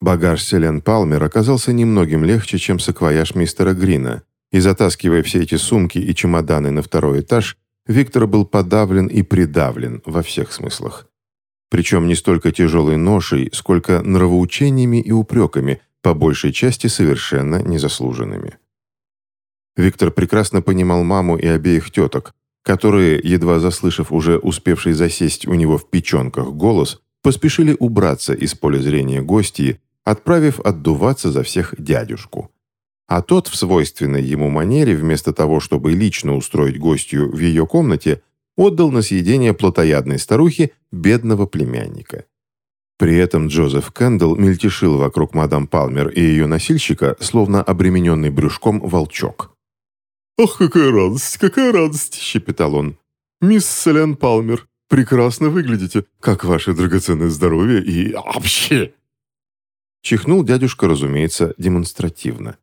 Багаж Селен Палмер оказался немногим легче, чем саквояж мистера Грина, и затаскивая все эти сумки и чемоданы на второй этаж, Виктор был подавлен и придавлен во всех смыслах. Причем не столько тяжелой ношей, сколько нравоучениями и упреками, по большей части совершенно незаслуженными. Виктор прекрасно понимал маму и обеих теток, которые, едва заслышав уже успевший засесть у него в печенках голос, поспешили убраться из поля зрения гостей, отправив отдуваться за всех дядюшку. А тот в свойственной ему манере, вместо того, чтобы лично устроить гостью в ее комнате, отдал на съедение плотоядной старухе бедного племянника. При этом Джозеф Кэндалл мельтешил вокруг мадам Палмер и ее носильщика, словно обремененный брюшком волчок. «Ох, какая радость, какая радость!» – щепетал он. «Мисс Селен Палмер, прекрасно выглядите. Как ваше драгоценное здоровье и... вообще!» Чихнул дядюшка, разумеется, демонстративно.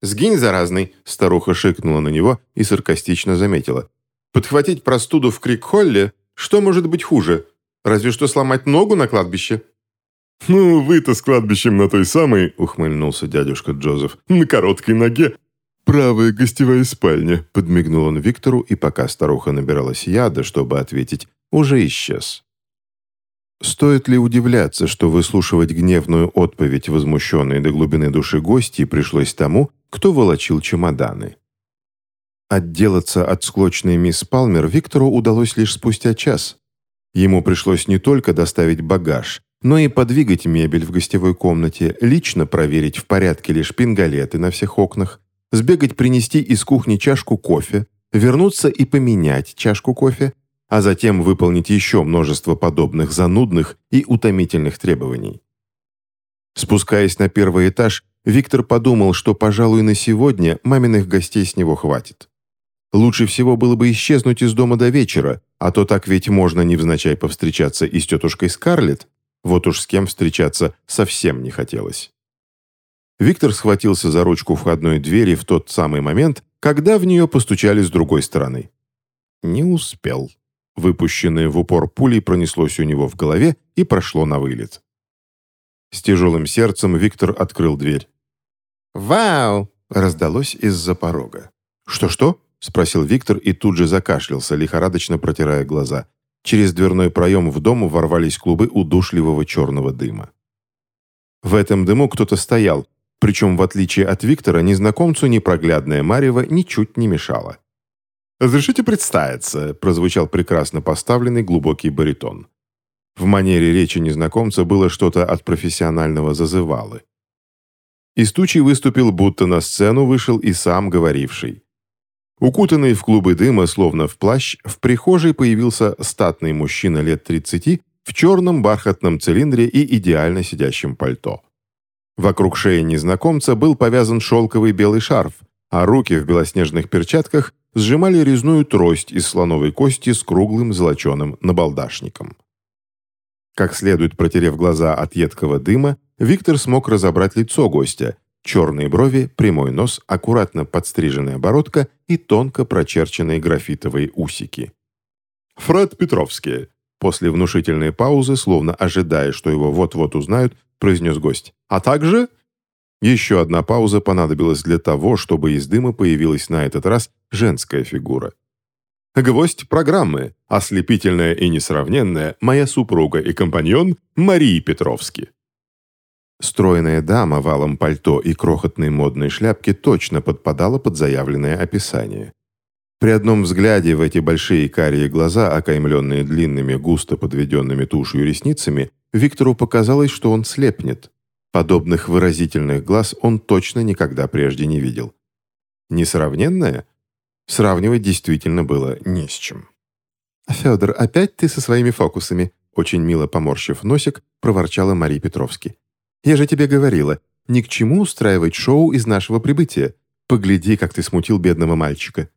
«Сгинь, заразный!» – старуха шикнула на него и саркастично заметила. «Подхватить простуду в Крик-Холле? Что может быть хуже? Разве что сломать ногу на кладбище?» «Ну, вы-то с кладбищем на той самой», — ухмыльнулся дядюшка Джозеф, «на короткой ноге. Правая гостевая спальня», — подмигнул он Виктору, и пока старуха набиралась яда, чтобы ответить, уже исчез. Стоит ли удивляться, что выслушивать гневную отповедь возмущенной до глубины души гости пришлось тому, кто волочил чемоданы? Отделаться от склочной мисс Палмер Виктору удалось лишь спустя час. Ему пришлось не только доставить багаж, но и подвигать мебель в гостевой комнате, лично проверить, в порядке ли шпингалеты на всех окнах, сбегать принести из кухни чашку кофе, вернуться и поменять чашку кофе, а затем выполнить еще множество подобных занудных и утомительных требований. Спускаясь на первый этаж, Виктор подумал, что, пожалуй, на сегодня маминых гостей с него хватит. Лучше всего было бы исчезнуть из дома до вечера, а то так ведь можно невзначай повстречаться и с тетушкой Скарлетт, вот уж с кем встречаться совсем не хотелось. Виктор схватился за ручку входной двери в тот самый момент, когда в нее постучали с другой стороны. Не успел. Выпущенное в упор пулей пронеслось у него в голове и прошло на вылет. С тяжелым сердцем Виктор открыл дверь. «Вау!» — раздалось из-за порога. «Что-что?» — спросил Виктор и тут же закашлялся, лихорадочно протирая глаза. Через дверной проем в дом ворвались клубы удушливого черного дыма. В этом дыму кто-то стоял, причем, в отличие от Виктора, незнакомцу непроглядная Марева ничуть не мешала. «Разрешите представиться», – прозвучал прекрасно поставленный глубокий баритон. В манере речи незнакомца было что-то от профессионального зазывалы. Из тучи выступил, будто на сцену вышел и сам говоривший. Укутанный в клубы дыма, словно в плащ, в прихожей появился статный мужчина лет 30 в черном бархатном цилиндре и идеально сидящем пальто. Вокруг шеи незнакомца был повязан шелковый белый шарф, а руки в белоснежных перчатках сжимали резную трость из слоновой кости с круглым золоченым набалдашником. Как следует протерев глаза от едкого дыма, Виктор смог разобрать лицо гостя, черные брови, прямой нос, аккуратно подстриженная бородка и тонко прочерченные графитовые усики. «Фред Петровский», после внушительной паузы, словно ожидая, что его вот-вот узнают, произнес гость. «А также еще одна пауза понадобилась для того, чтобы из дыма появилась на этот раз женская фигура. Гвоздь программы, ослепительная и несравненная, моя супруга и компаньон Марии Петровски. Стройная дама в алом пальто и крохотной модной шляпке точно подпадала под заявленное описание. При одном взгляде в эти большие карие глаза, окаймленные длинными, густо подведенными тушью ресницами, Виктору показалось, что он слепнет. Подобных выразительных глаз он точно никогда прежде не видел. Несравненное? Сравнивать действительно было не с чем. «Федор, опять ты со своими фокусами?» Очень мило поморщив носик, проворчала Мария Петровски. «Я же тебе говорила, ни к чему устраивать шоу из нашего прибытия. Погляди, как ты смутил бедного мальчика».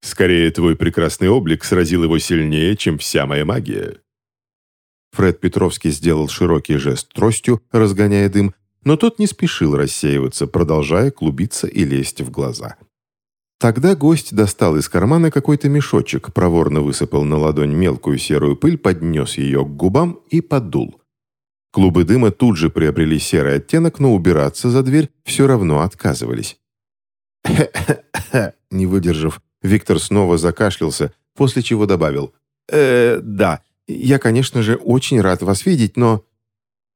«Скорее, твой прекрасный облик сразил его сильнее, чем вся моя магия», Фред Петровский сделал широкий жест тростью, разгоняя дым, но тот не спешил рассеиваться, продолжая клубиться и лезть в глаза. Тогда гость достал из кармана какой-то мешочек, проворно высыпал на ладонь мелкую серую пыль, поднес ее к губам и подул. Клубы дыма тут же приобрели серый оттенок, но убираться за дверь все равно отказывались. Не выдержав, Виктор снова закашлялся, после чего добавил. «Э, да, я, конечно же, очень рад вас видеть, но...»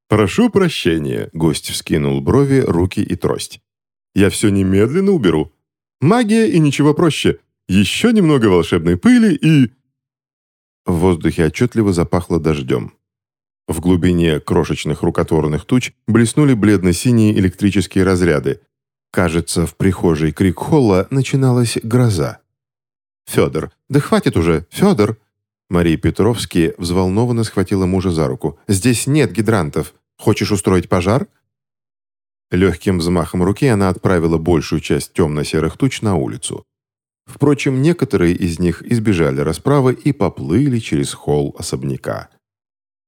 «Прошу прощения», — гость вскинул брови, руки и трость. «Я все немедленно уберу. Магия и ничего проще. Еще немного волшебной пыли и...» В воздухе отчетливо запахло дождем. В глубине крошечных рукотворных туч блеснули бледно-синие электрические разряды. Кажется, в прихожей Крикхолла начиналась гроза. «Федор, да хватит уже, Федор!» Мария Петровский взволнованно схватила мужа за руку. «Здесь нет гидрантов. Хочешь устроить пожар?» Легким взмахом руки она отправила большую часть темно-серых туч на улицу. Впрочем, некоторые из них избежали расправы и поплыли через холл особняка.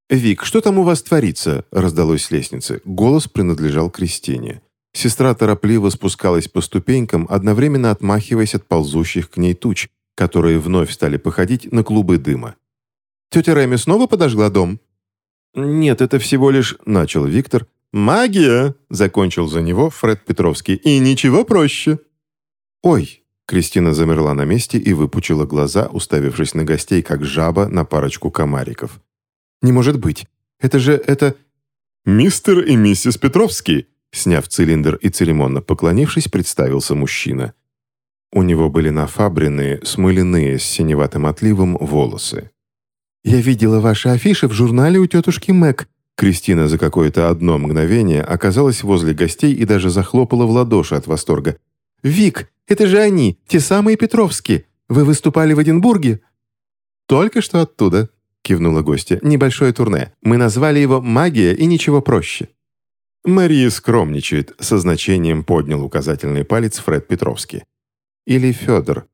«Вик, что там у вас творится?» – раздалось с лестницы. Голос принадлежал Кристине. Сестра торопливо спускалась по ступенькам, одновременно отмахиваясь от ползущих к ней туч, которые вновь стали походить на клубы дыма. «Тетя Реми снова подожгла дом?» «Нет, это всего лишь...» – начал Виктор. «Магия!» – закончил за него Фред Петровский. «И ничего проще!» «Ой!» – Кристина замерла на месте и выпучила глаза, уставившись на гостей, как жаба на парочку комариков. «Не может быть! Это же... это...» «Мистер и миссис Петровский!» Сняв цилиндр и церемонно поклонившись, представился мужчина. У него были нафабренные, смыленные с синеватым отливом волосы. «Я видела ваши афиши в журнале у тетушки Мэг». Кристина за какое-то одно мгновение оказалась возле гостей и даже захлопала в ладоши от восторга. «Вик, это же они, те самые Петровские. Вы выступали в Эдинбурге?» «Только что оттуда», — кивнула гостья. «Небольшое турне. Мы назвали его «Магия» и ничего проще». Мария скромничает, со значением поднял указательный палец Фред Петровский. Или Федор.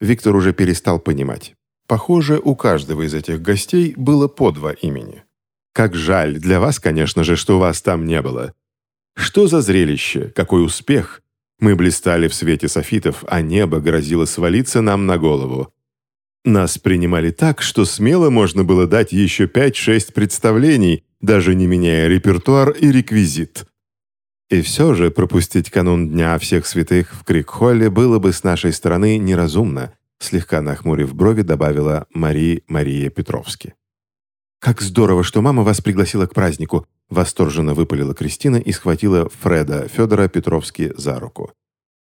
Виктор уже перестал понимать. Похоже, у каждого из этих гостей было по два имени. Как жаль для вас, конечно же, что вас там не было. Что за зрелище, какой успех! Мы блистали в свете софитов, а небо грозило свалиться нам на голову. Нас принимали так, что смело можно было дать еще 5-6 представлений, даже не меняя репертуар и реквизит. И все же пропустить канун Дня всех святых в Крикхолле было бы с нашей стороны неразумно, слегка нахмурив брови, добавила Мари Мария Петровски. «Как здорово, что мама вас пригласила к празднику!» Восторженно выпалила Кристина и схватила Фреда Федора Петровски за руку.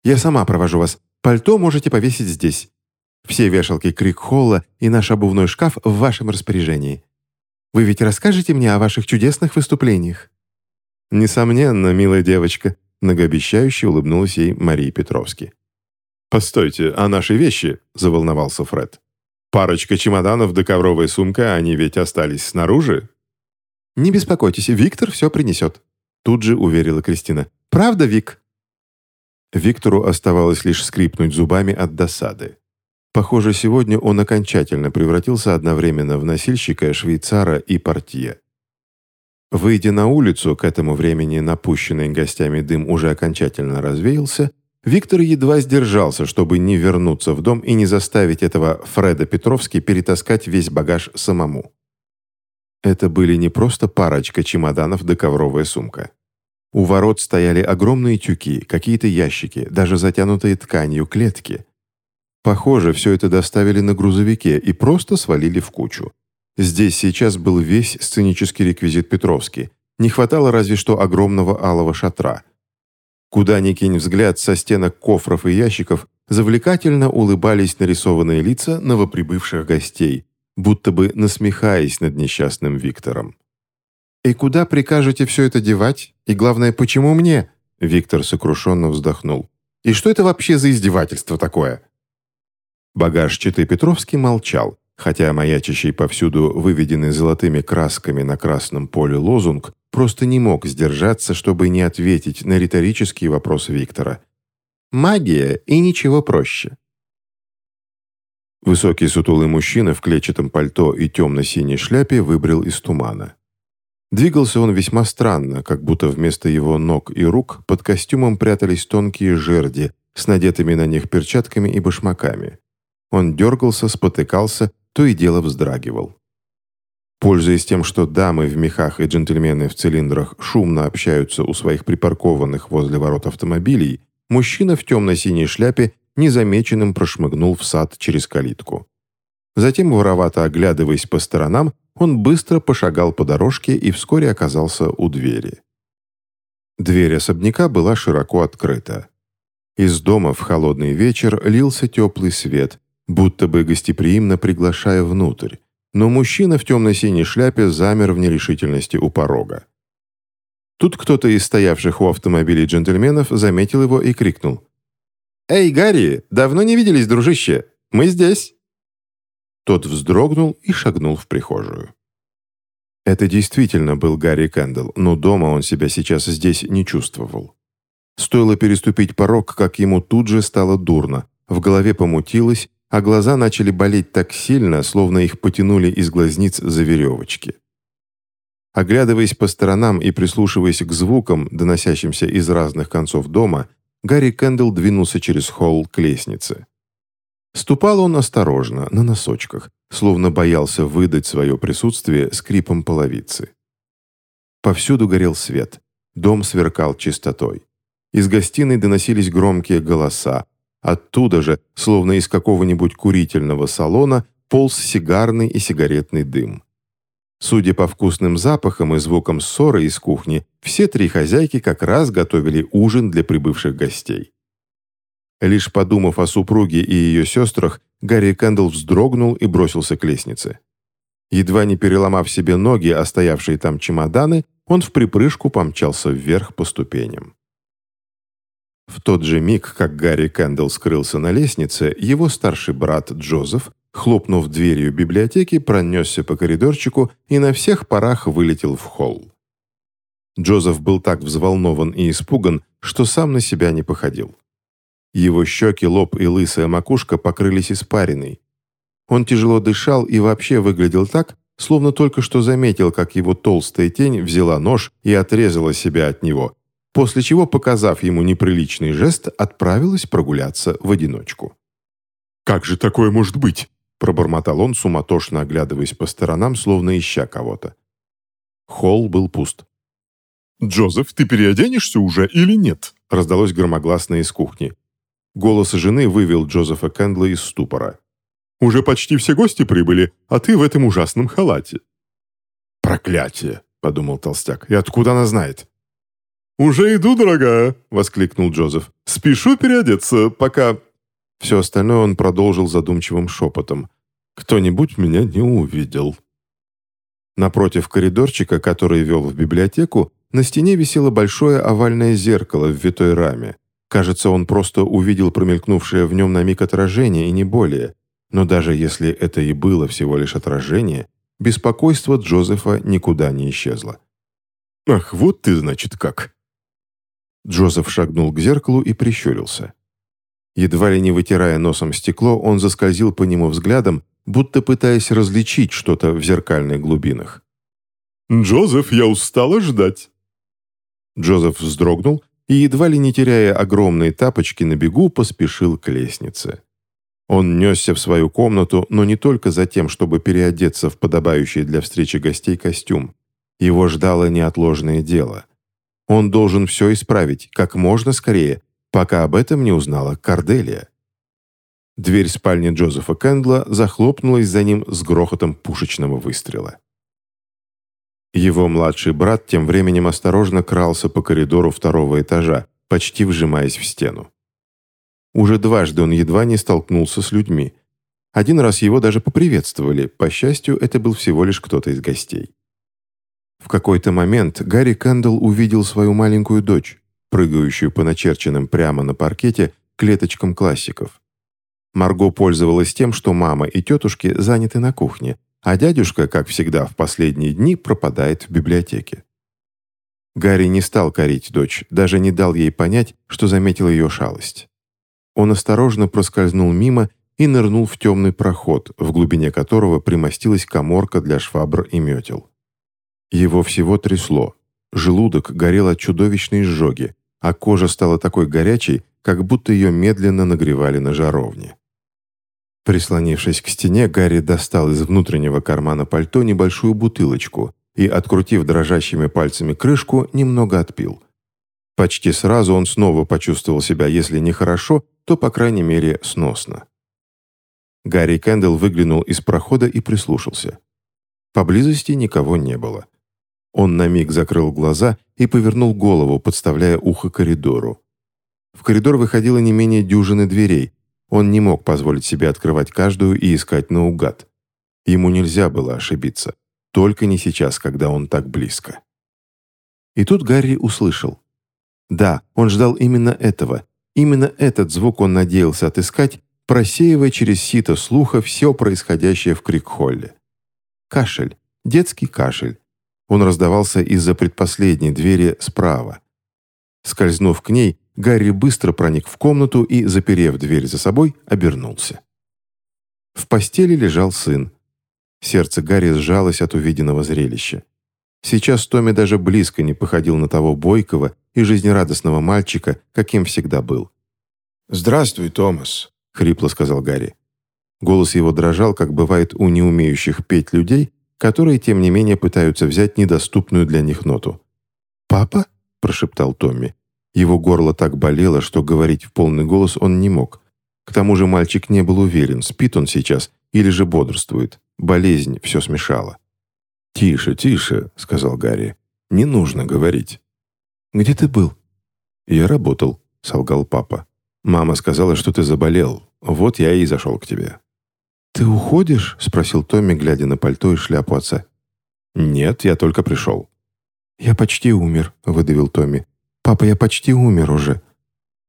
«Я сама провожу вас. Пальто можете повесить здесь. Все вешалки Крикхолла и наш обувной шкаф в вашем распоряжении. Вы ведь расскажете мне о ваших чудесных выступлениях?» «Несомненно, милая девочка», — многообещающе улыбнулась ей Мария Петровски. «Постойте, а наши вещи?» — заволновался Фред. «Парочка чемоданов да ковровая сумка, они ведь остались снаружи?» «Не беспокойтесь, Виктор все принесет», — тут же уверила Кристина. «Правда, Вик?» Виктору оставалось лишь скрипнуть зубами от досады. Похоже, сегодня он окончательно превратился одновременно в носильщика, швейцара и портье. Выйдя на улицу, к этому времени напущенный гостями дым уже окончательно развеялся, Виктор едва сдержался, чтобы не вернуться в дом и не заставить этого Фреда Петровски перетаскать весь багаж самому. Это были не просто парочка чемоданов да ковровая сумка. У ворот стояли огромные тюки, какие-то ящики, даже затянутые тканью клетки. Похоже, все это доставили на грузовике и просто свалили в кучу. Здесь сейчас был весь сценический реквизит Петровский. Не хватало разве что огромного алого шатра. Куда ни кинь взгляд со стенок кофров и ящиков, завлекательно улыбались нарисованные лица новоприбывших гостей, будто бы насмехаясь над несчастным Виктором. «И куда прикажете все это девать? И главное, почему мне?» Виктор сокрушенно вздохнул. «И что это вообще за издевательство такое?» Багаж Петровский молчал, хотя маячащий повсюду выведенный золотыми красками на красном поле лозунг просто не мог сдержаться, чтобы не ответить на риторический вопрос Виктора. «Магия и ничего проще». Высокий сутулый мужчина в клетчатом пальто и темно-синей шляпе выбрел из тумана. Двигался он весьма странно, как будто вместо его ног и рук под костюмом прятались тонкие жерди с надетыми на них перчатками и башмаками. Он дергался, спотыкался, то и дело вздрагивал. Пользуясь тем, что дамы в мехах и джентльмены в цилиндрах шумно общаются у своих припаркованных возле ворот автомобилей, мужчина в темно-синей шляпе незамеченным прошмыгнул в сад через калитку. Затем, воровато оглядываясь по сторонам, он быстро пошагал по дорожке и вскоре оказался у двери. Дверь особняка была широко открыта. Из дома в холодный вечер лился теплый свет, будто бы гостеприимно приглашая внутрь, но мужчина в темно-синей шляпе замер в нерешительности у порога. Тут кто-то из стоявших у автомобилей джентльменов заметил его и крикнул. «Эй, Гарри, давно не виделись, дружище! Мы здесь!» Тот вздрогнул и шагнул в прихожую. Это действительно был Гарри Кэндл, но дома он себя сейчас здесь не чувствовал. Стоило переступить порог, как ему тут же стало дурно, в голове помутилось, а глаза начали болеть так сильно, словно их потянули из глазниц за веревочки. Оглядываясь по сторонам и прислушиваясь к звукам, доносящимся из разных концов дома, Гарри Кэндл двинулся через холл к лестнице. Ступал он осторожно, на носочках, словно боялся выдать свое присутствие скрипом половицы. Повсюду горел свет, дом сверкал чистотой. Из гостиной доносились громкие голоса, Оттуда же, словно из какого-нибудь курительного салона, полз сигарный и сигаретный дым. Судя по вкусным запахам и звукам ссоры из кухни, все три хозяйки как раз готовили ужин для прибывших гостей. Лишь подумав о супруге и ее сестрах, Гарри Кэндл вздрогнул и бросился к лестнице. Едва не переломав себе ноги, а стоявшие там чемоданы, он в припрыжку помчался вверх по ступеням. В тот же миг, как Гарри Кэндалл скрылся на лестнице, его старший брат Джозеф, хлопнув дверью библиотеки, пронесся по коридорчику и на всех парах вылетел в холл. Джозеф был так взволнован и испуган, что сам на себя не походил. Его щеки, лоб и лысая макушка покрылись испариной. Он тяжело дышал и вообще выглядел так, словно только что заметил, как его толстая тень взяла нож и отрезала себя от него, после чего, показав ему неприличный жест, отправилась прогуляться в одиночку. «Как же такое может быть?» пробормотал он, суматошно оглядываясь по сторонам, словно ища кого-то. Холл был пуст. «Джозеф, ты переоденешься уже или нет?» раздалось громогласно из кухни. Голос жены вывел Джозефа Кэндла из ступора. «Уже почти все гости прибыли, а ты в этом ужасном халате». «Проклятие!» — подумал толстяк. «И откуда она знает?» «Уже иду, дорогая!» — воскликнул Джозеф. «Спешу переодеться, пока...» Все остальное он продолжил задумчивым шепотом. «Кто-нибудь меня не увидел». Напротив коридорчика, который вел в библиотеку, на стене висело большое овальное зеркало в витой раме. Кажется, он просто увидел промелькнувшее в нем на миг отражение и не более. Но даже если это и было всего лишь отражение, беспокойство Джозефа никуда не исчезло. «Ах, вот ты, значит, как!» Джозеф шагнул к зеркалу и прищурился. Едва ли не вытирая носом стекло, он заскользил по нему взглядом, будто пытаясь различить что-то в зеркальных глубинах. «Джозеф, я устала ждать!» Джозеф вздрогнул и, едва ли не теряя огромные тапочки на бегу, поспешил к лестнице. Он несся в свою комнату, но не только за тем, чтобы переодеться в подобающий для встречи гостей костюм. Его ждало неотложное дело — он должен все исправить как можно скорее, пока об этом не узнала Карделия. Дверь спальни Джозефа Кэндла захлопнулась за ним с грохотом пушечного выстрела. Его младший брат тем временем осторожно крался по коридору второго этажа, почти вжимаясь в стену. Уже дважды он едва не столкнулся с людьми. Один раз его даже поприветствовали, по счастью, это был всего лишь кто-то из гостей. В какой-то момент Гарри Кэндалл увидел свою маленькую дочь, прыгающую по начерченным прямо на паркете клеточкам классиков. Марго пользовалась тем, что мама и тетушки заняты на кухне, а дядюшка, как всегда в последние дни, пропадает в библиотеке. Гарри не стал корить дочь, даже не дал ей понять, что заметил ее шалость. Он осторожно проскользнул мимо и нырнул в темный проход, в глубине которого примостилась коморка для швабр и метел. Его всего трясло. Желудок горел от чудовищной изжоги, а кожа стала такой горячей, как будто ее медленно нагревали на жаровне. Прислонившись к стене, Гарри достал из внутреннего кармана пальто небольшую бутылочку и, открутив дрожащими пальцами крышку, немного отпил. Почти сразу он снова почувствовал себя, если не хорошо, то, по крайней мере, сносно. Гарри Кэндалл выглянул из прохода и прислушался. Поблизости никого не было. Он на миг закрыл глаза и повернул голову, подставляя ухо коридору. В коридор выходило не менее дюжины дверей. Он не мог позволить себе открывать каждую и искать наугад. Ему нельзя было ошибиться. Только не сейчас, когда он так близко. И тут Гарри услышал. Да, он ждал именно этого. Именно этот звук он надеялся отыскать, просеивая через сито слуха все происходящее в Крикхолле. Кашель. Детский кашель. Он раздавался из-за предпоследней двери справа. Скользнув к ней, Гарри быстро проник в комнату и, заперев дверь за собой, обернулся. В постели лежал сын. Сердце Гарри сжалось от увиденного зрелища. Сейчас Томми даже близко не походил на того бойкого и жизнерадостного мальчика, каким всегда был. «Здравствуй, Томас», — хрипло сказал Гарри. Голос его дрожал, как бывает у неумеющих петь людей, которые, тем не менее, пытаются взять недоступную для них ноту. «Папа?» – прошептал Томми. Его горло так болело, что говорить в полный голос он не мог. К тому же мальчик не был уверен, спит он сейчас или же бодрствует. Болезнь все смешала. «Тише, тише», — сказал Гарри. «Не нужно говорить». «Где ты был?» «Я работал», — солгал папа. «Мама сказала, что ты заболел. Вот я и зашел к тебе». «Ты уходишь?» — спросил Томми, глядя на пальто и шляпу отца. «Нет, я только пришел». «Я почти умер», — выдавил Томми. «Папа, я почти умер уже».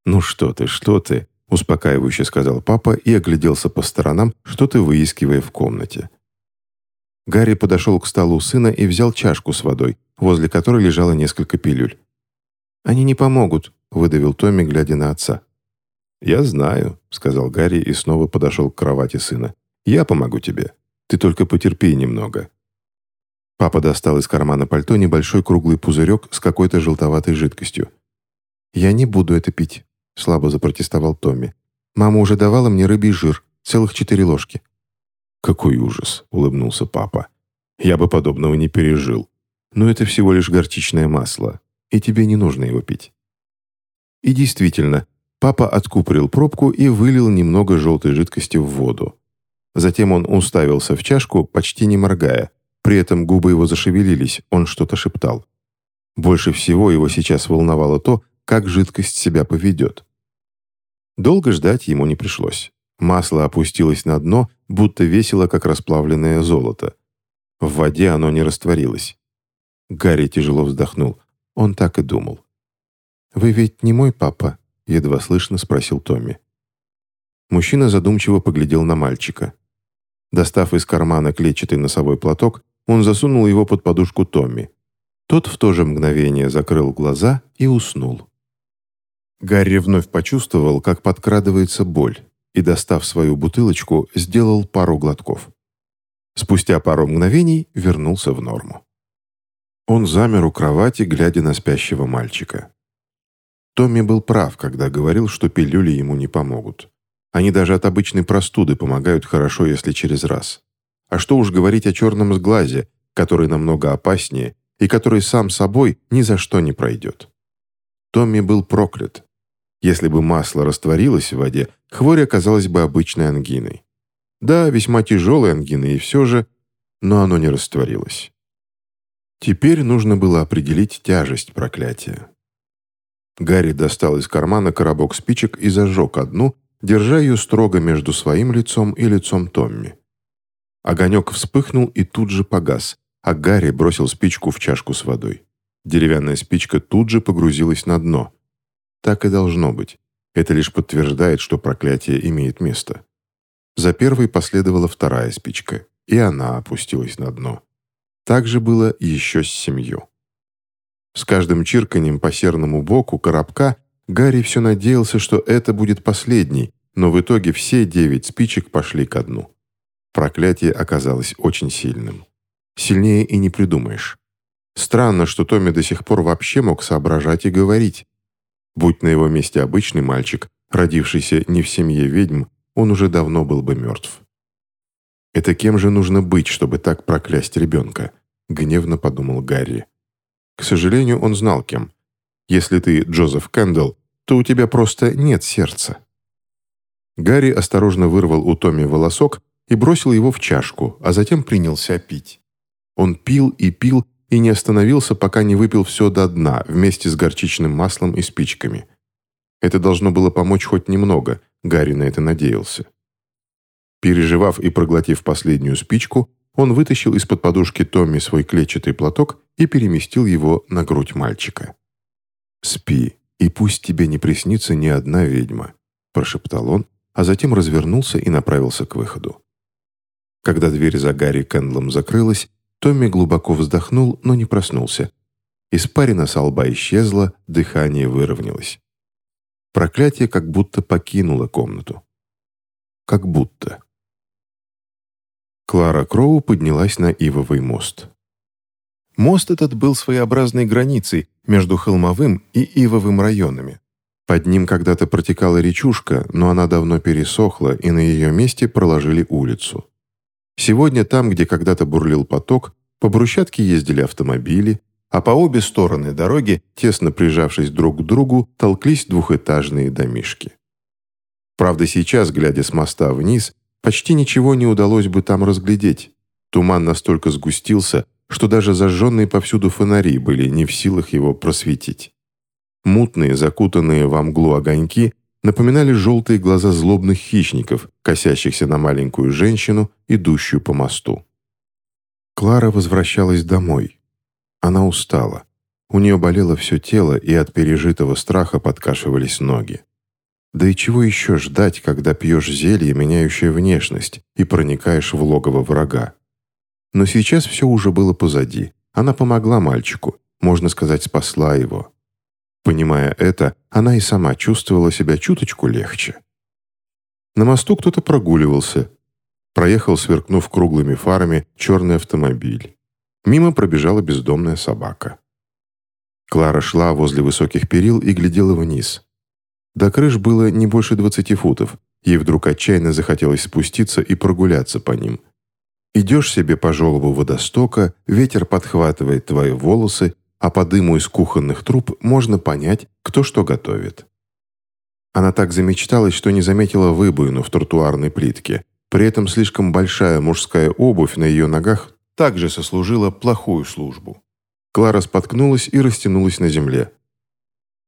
«Ну что ты, что ты?» — успокаивающе сказал папа и огляделся по сторонам, что-то выискивая в комнате. Гарри подошел к столу сына и взял чашку с водой, возле которой лежало несколько пилюль. «Они не помогут», — выдавил Томми, глядя на отца. «Я знаю», — сказал Гарри и снова подошел к кровати сына. Я помогу тебе. Ты только потерпи немного». Папа достал из кармана пальто небольшой круглый пузырек с какой-то желтоватой жидкостью. «Я не буду это пить», — слабо запротестовал Томми. «Мама уже давала мне рыбий жир, целых четыре ложки». «Какой ужас!» — улыбнулся папа. «Я бы подобного не пережил. Но это всего лишь горчичное масло, и тебе не нужно его пить». И действительно, папа откупорил пробку и вылил немного желтой жидкости в воду. Затем он уставился в чашку, почти не моргая. При этом губы его зашевелились, он что-то шептал. Больше всего его сейчас волновало то, как жидкость себя поведет. Долго ждать ему не пришлось. Масло опустилось на дно, будто весело, как расплавленное золото. В воде оно не растворилось. Гарри тяжело вздохнул. Он так и думал. «Вы ведь не мой папа?» — едва слышно спросил Томми. Мужчина задумчиво поглядел на мальчика. Достав из кармана клетчатый носовой платок, он засунул его под подушку Томми. Тот в то же мгновение закрыл глаза и уснул. Гарри вновь почувствовал, как подкрадывается боль, и, достав свою бутылочку, сделал пару глотков. Спустя пару мгновений вернулся в норму. Он замер у кровати, глядя на спящего мальчика. Томми был прав, когда говорил, что пилюли ему не помогут. Они даже от обычной простуды помогают хорошо, если через раз. А что уж говорить о черном сглазе, который намного опаснее и который сам собой ни за что не пройдет. Томми был проклят. Если бы масло растворилось в воде, хворь оказалась бы обычной ангиной. Да, весьма тяжелой ангиной, и все же, но оно не растворилось. Теперь нужно было определить тяжесть проклятия. Гарри достал из кармана коробок спичек и зажег одну, держа ее строго между своим лицом и лицом Томми. Огонек вспыхнул и тут же погас, а Гарри бросил спичку в чашку с водой. Деревянная спичка тут же погрузилась на дно. Так и должно быть. Это лишь подтверждает, что проклятие имеет место. За первой последовала вторая спичка, и она опустилась на дно. Так же было еще с семью. С каждым чирканьем по серному боку коробка Гарри все надеялся, что это будет последний, но в итоге все девять спичек пошли ко дну. Проклятие оказалось очень сильным. Сильнее и не придумаешь. Странно, что Томми до сих пор вообще мог соображать и говорить. Будь на его месте обычный мальчик, родившийся не в семье ведьм, он уже давно был бы мертв. «Это кем же нужно быть, чтобы так проклясть ребенка?» — гневно подумал Гарри. К сожалению, он знал кем. «Если ты Джозеф Кэндалл, то у тебя просто нет сердца». Гарри осторожно вырвал у Томми волосок и бросил его в чашку, а затем принялся пить. Он пил и пил и не остановился, пока не выпил все до дна вместе с горчичным маслом и спичками. Это должно было помочь хоть немного, Гарри на это надеялся. Переживав и проглотив последнюю спичку, он вытащил из-под подушки Томми свой клетчатый платок и переместил его на грудь мальчика. «Спи, и пусть тебе не приснится ни одна ведьма», – прошептал он, а затем развернулся и направился к выходу. Когда дверь за Гарри Кэндлом закрылась, Томми глубоко вздохнул, но не проснулся. Испарина со лба исчезла, дыхание выровнялось. Проклятие как будто покинуло комнату. Как будто. Клара Кроу поднялась на Ивовый мост. Мост этот был своеобразной границей между Холмовым и Ивовым районами. Под ним когда-то протекала речушка, но она давно пересохла, и на ее месте проложили улицу. Сегодня там, где когда-то бурлил поток, по брусчатке ездили автомобили, а по обе стороны дороги, тесно прижавшись друг к другу, толклись двухэтажные домишки. Правда, сейчас, глядя с моста вниз, почти ничего не удалось бы там разглядеть. Туман настолько сгустился, что даже зажженные повсюду фонари были не в силах его просветить. Мутные, закутанные во мглу огоньки напоминали желтые глаза злобных хищников, косящихся на маленькую женщину, идущую по мосту. Клара возвращалась домой. Она устала. У нее болело все тело, и от пережитого страха подкашивались ноги. Да и чего еще ждать, когда пьешь зелье, меняющее внешность, и проникаешь в логово врага? Но сейчас все уже было позади. Она помогла мальчику, можно сказать, спасла его. Понимая это, она и сама чувствовала себя чуточку легче. На мосту кто-то прогуливался. Проехал, сверкнув круглыми фарами, черный автомобиль. Мимо пробежала бездомная собака. Клара шла возле высоких перил и глядела вниз. До крыш было не больше 20 футов. Ей вдруг отчаянно захотелось спуститься и прогуляться по ним. Идешь себе по желобу водостока, ветер подхватывает твои волосы, а по дыму из кухонных труб можно понять, кто что готовит. Она так замечталась, что не заметила выбоину в тротуарной плитке. При этом слишком большая мужская обувь на ее ногах также сослужила плохую службу. Клара споткнулась и растянулась на земле.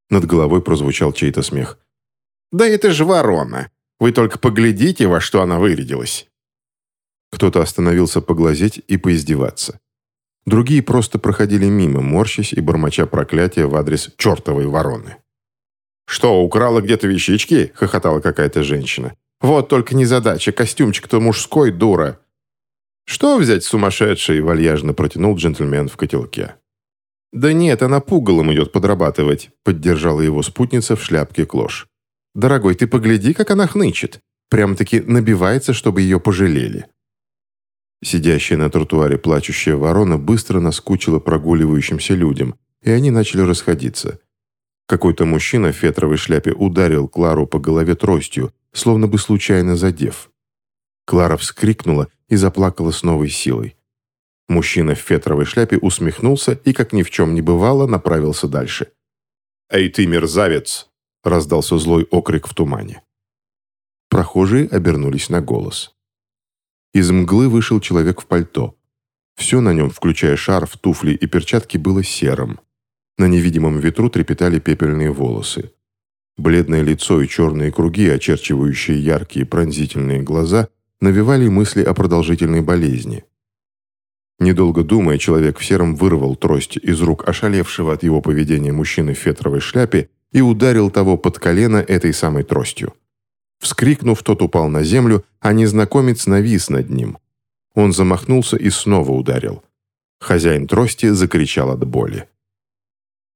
Над головой прозвучал чей-то смех. «Да это же ворона! Вы только поглядите, во что она вырядилась!» Кто-то остановился поглазеть и поиздеваться. Другие просто проходили мимо, морщась и бормоча проклятия в адрес чертовой вороны. «Что, украла где-то вещички?» — хохотала какая-то женщина. «Вот только незадача, костюмчик-то мужской, дура!» «Что взять сумасшедший?» — вальяжно протянул джентльмен в котелке. «Да нет, она пугалом идет подрабатывать», — поддержала его спутница в шляпке клош. «Дорогой, ты погляди, как она хнычет. Прямо-таки набивается, чтобы ее пожалели». Сидящая на тротуаре плачущая ворона быстро наскучила прогуливающимся людям, и они начали расходиться. Какой-то мужчина в фетровой шляпе ударил Клару по голове тростью, словно бы случайно задев. Клара вскрикнула и заплакала с новой силой. Мужчина в фетровой шляпе усмехнулся и, как ни в чем не бывало, направился дальше. «Эй ты, мерзавец!» — раздался злой окрик в тумане. Прохожие обернулись на голос. Из мглы вышел человек в пальто. Все на нем, включая шарф, туфли и перчатки, было серым. На невидимом ветру трепетали пепельные волосы. Бледное лицо и черные круги, очерчивающие яркие пронзительные глаза, навевали мысли о продолжительной болезни. Недолго думая, человек в сером вырвал трость из рук ошалевшего от его поведения мужчины в фетровой шляпе и ударил того под колено этой самой тростью. Вскрикнув, тот упал на землю, а незнакомец навис над ним. Он замахнулся и снова ударил. Хозяин трости закричал от боли.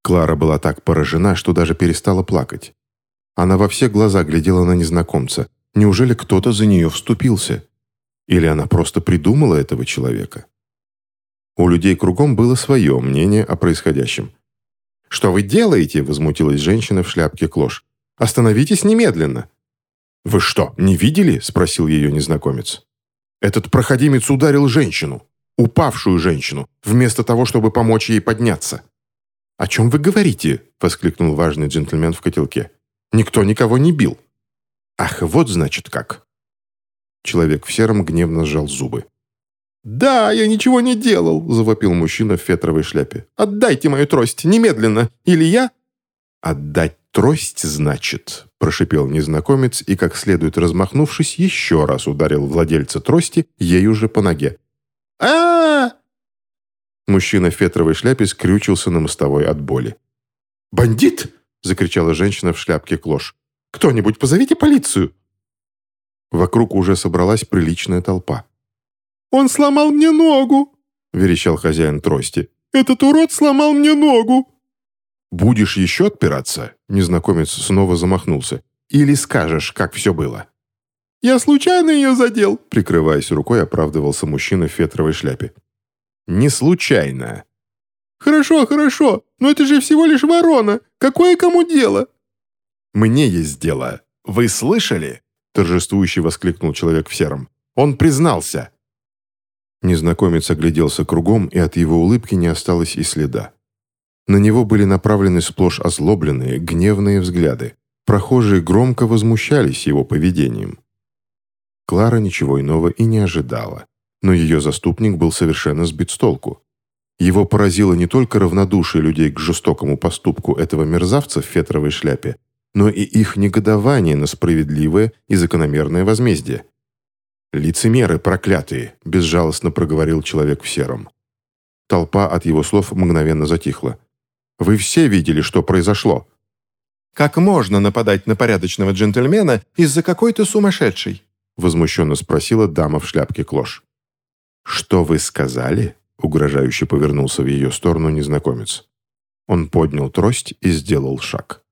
Клара была так поражена, что даже перестала плакать. Она во все глаза глядела на незнакомца. Неужели кто-то за нее вступился? Или она просто придумала этого человека? У людей кругом было свое мнение о происходящем. «Что вы делаете?» – возмутилась женщина в шляпке клош. «Остановитесь немедленно!» «Вы что, не видели?» – спросил ее незнакомец. «Этот проходимец ударил женщину, упавшую женщину, вместо того, чтобы помочь ей подняться». «О чем вы говорите?» – воскликнул важный джентльмен в котелке. «Никто никого не бил». «Ах, вот значит как!» Человек в сером гневно сжал зубы. «Да, я ничего не делал», — завопил мужчина в фетровой шляпе. «Отдайте мою трость, немедленно, или я...» «Отдать трость, значит», — прошипел незнакомец и, как следует размахнувшись, еще раз ударил владельца трости ей уже по ноге. а, -а, Мужчина в фетровой шляпе скрючился на мостовой от боли. «Бандит!» — закричала женщина в шляпке клош. «Кто-нибудь позовите полицию!» Вокруг уже собралась приличная толпа. «Он сломал мне ногу!» — верещал хозяин трости. «Этот урод сломал мне ногу!» «Будешь еще отпираться?» — незнакомец снова замахнулся. «Или скажешь, как все было?» «Я случайно ее задел!» — прикрываясь рукой, оправдывался мужчина в фетровой шляпе. «Не случайно!» «Хорошо, хорошо, но это же всего лишь ворона! Какое кому дело?» «Мне есть дело! Вы слышали?» — торжествующе воскликнул человек в сером. «Он признался!» Незнакомец огляделся кругом, и от его улыбки не осталось и следа. На него были направлены сплошь озлобленные, гневные взгляды. Прохожие громко возмущались его поведением. Клара ничего иного и не ожидала, но ее заступник был совершенно сбит с толку. Его поразило не только равнодушие людей к жестокому поступку этого мерзавца в фетровой шляпе, но и их негодование на справедливое и закономерное возмездие. «Лицемеры проклятые!» – безжалостно проговорил человек в сером. Толпа от его слов мгновенно затихла. «Вы все видели, что произошло?» «Как можно нападать на порядочного джентльмена из-за какой-то сумасшедшей?» – возмущенно спросила дама в шляпке клош. «Что вы сказали?» – угрожающе повернулся в ее сторону незнакомец. Он поднял трость и сделал шаг.